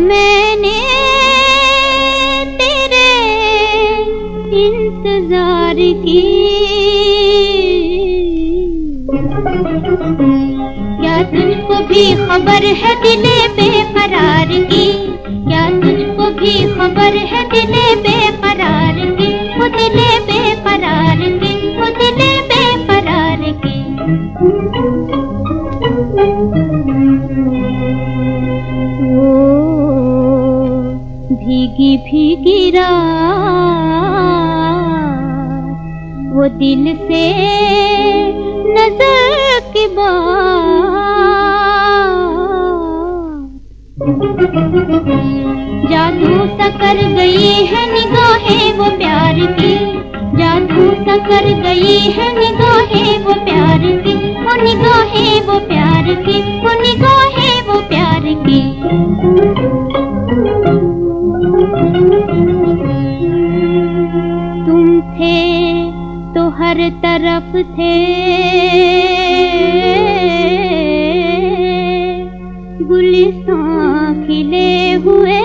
मैंने तेरे इंतज़ार की। क्या तुझको भी खबर है दिले बेकरार की? क्या तुझको भी खबर है दिले बेकरार भीगी भीगी रात, वो दिल से नज़र की जादू सा कर गई है निगाहें वो प्यार की, जादू सा कर गई है निगाहें वो प्यार की, वो निगाहें वो प्यार की, वो थे। गुलिस्तान खिले हुए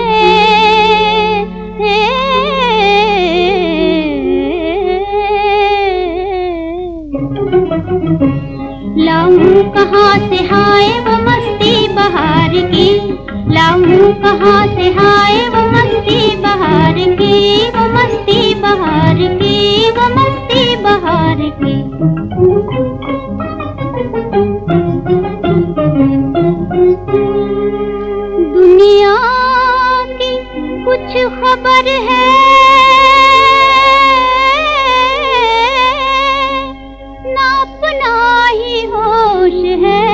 लाऊं कहाँ से हाय वो मस्ती बहार की? लाऊं कहाँ से हाय वो मस्ती बहार की? वो मस्ती बहार दुनिया की कुछ खबर है। ना अपना ही होश है।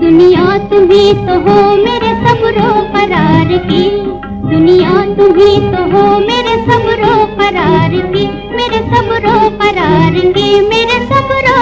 दुनिया तुम्ही तो हो मेरे सबरो करार की। दुनिया तुम्ही तो हो मेरे सबरो करार की मेरे सबरो करार की मेरे सबरो